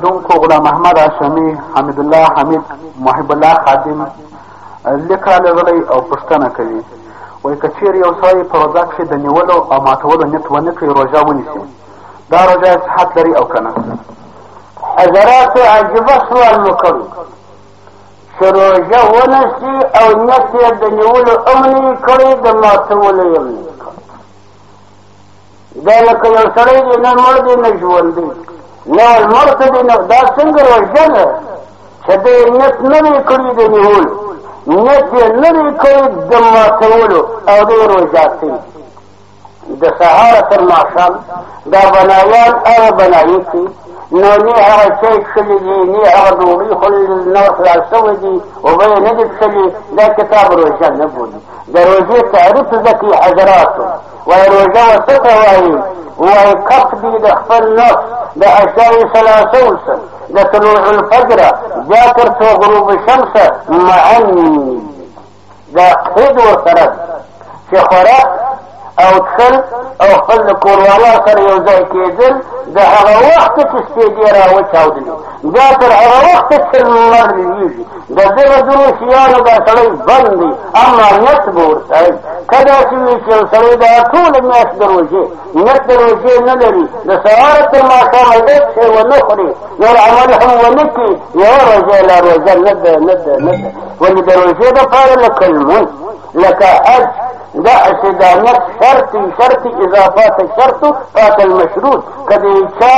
دونکو غلام احمد هاشمي حمید الله حمید محب الله خادم لیک را لغلی او پوښتنه کوي وایي که چیرې یو سړی په روژه کښې د نیولو او ماتولو نیت ونه کړي روژه ونیسي دا روژه یې صحت لري او که نه حضرات عجیبه سوال مو کړو چې روژه ونیسي او نیت یې د نیولو هم نه کړی د ماتولو یې هم نه دا لکه یو سړی دی نه مړ دی نه ژوند دی نه مړ ته دی نه دا څنګه وژنه چې دی نیت نه دی کړی د نیول نیت یې نه دی کړی د ماتولو او دی روژه کوي د سهار تر ماښام دا بنایان هغه بنایي کوي نو نه هغه شی ښکلي دي نه هغه ډوډۍ خوړلي نه خلاص شوی دي اوبه یې نه دي څښلي دا کتاب روژه نه بولي د روژې تعریف زده کوي حضراتو وای روژه ورته ته وایي وای کپ دي د خپل نفس د اشیاء ثلاثه اوسه د طلوع الفجر بیا تر څو غروب شمس معا دا قید ورسره چې خوراک او څښل او خپل د کوروالا سره یو ځای کېدل د هغه وخت چې سپېدې راوچاودلې دا تر هغه وخته چې لمر لوېږي د دغه ځینې شیانو دا سړی بند دی اما نیت به ورسړی که داسې وي چې یو سړی دا ټوله میاشت د روژې نیت د روژې نه لري د سهاره تر ماښامه هېڅ شی ونه خوري نور عمل هم ونه کړي یوه روژه لا روژه نه ده نه ده نه ده ولې د روژې دپاره لکه لمونځ لکه حج دا اسدانیت شرط شرط اضافات شرط فات المشروط کدی چا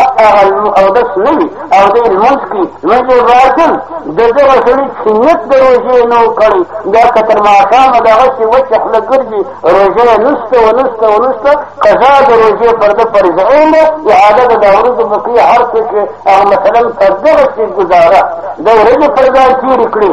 او دس نوی او دی المنز کی منز راکن د دغه سړي سنت د روزې نو کړی دا کتر ماقام د غسی وچ خله ګرځي روزه نسته ونسته ونسته قضا د روزې پر د فرض عین اعاده د ورځې بقي هر څه کې او مثلا پر دغه گزاره د ورځې پر ځای تیر کړی